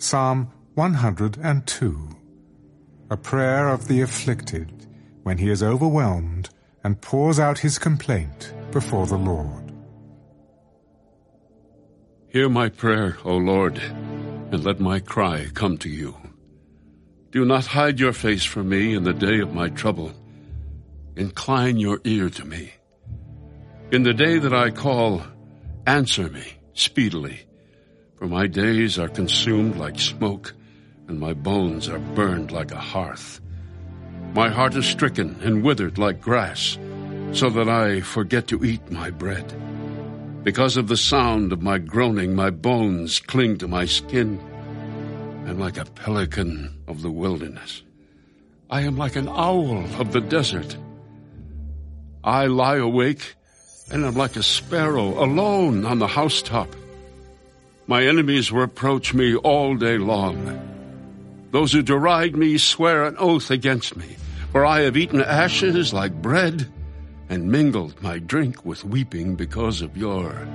Psalm 102 A prayer of the afflicted when he is overwhelmed and pours out his complaint before the Lord. Hear my prayer, O Lord, and let my cry come to you. Do not hide your face from me in the day of my trouble. Incline your ear to me. In the day that I call, answer me speedily. For my days are consumed like smoke, and my bones are burned like a hearth. My heart is stricken and withered like grass, so that I forget to eat my bread. Because of the sound of my groaning, my bones cling to my skin. I'm like a pelican of the wilderness. I am like an owl of the desert. I lie awake and am like a sparrow alone on the housetop. My enemies reproach me all day long. Those who deride me swear an oath against me, for I have eaten ashes like bread and mingled my drink with weeping because of your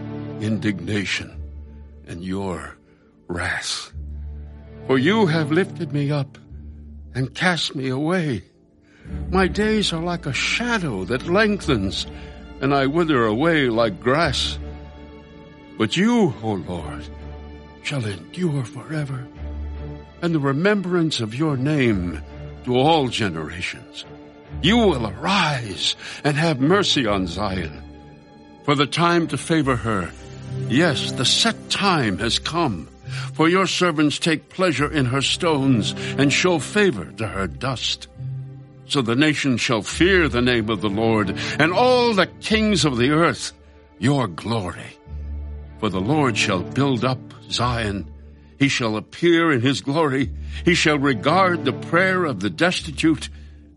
indignation and your wrath. For you have lifted me up and cast me away. My days are like a shadow that lengthens, and I wither away like grass. But you, O Lord, shall endure forever, and the remembrance of your name to all generations. You will arise and have mercy on Zion. For the time to favor her, yes, the set time has come. For your servants take pleasure in her stones and show favor to her dust. So the nations shall fear the name of the Lord, and all the kings of the earth your glory. For the Lord shall build up Zion. He shall appear in his glory. He shall regard the prayer of the destitute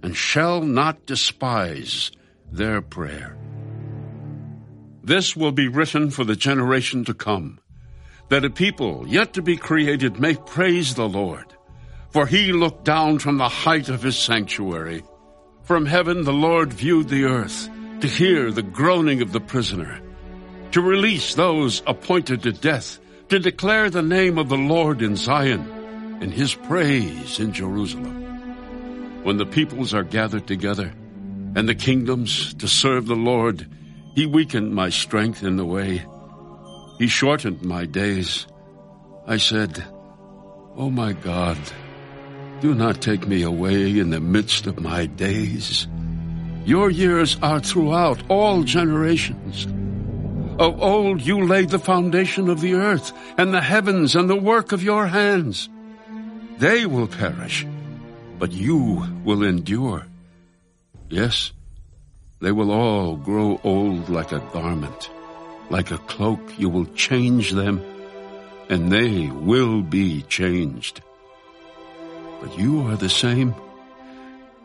and shall not despise their prayer. This will be written for the generation to come, that a people yet to be created may praise the Lord. For he looked down from the height of his sanctuary. From heaven the Lord viewed the earth to hear the groaning of the prisoner, to release those appointed to death, to declare the name of the Lord in Zion and his praise in Jerusalem when the peoples are gathered together and the kingdoms to serve the Lord, he weakened my strength in the way. He shortened my days. I said, Oh my God, do not take me away in the midst of my days. Your years are throughout all generations. Of old you laid the foundation of the earth and the heavens and the work of your hands. They will perish but you will endure. Yes, they will all grow old like a garment. Like a cloak, you will change them, and they will be changed. But you are the same,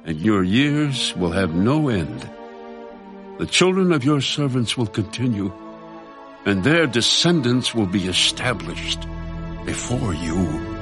and your years will have no end. The children of your servants will continue, and their descendants will be established before you.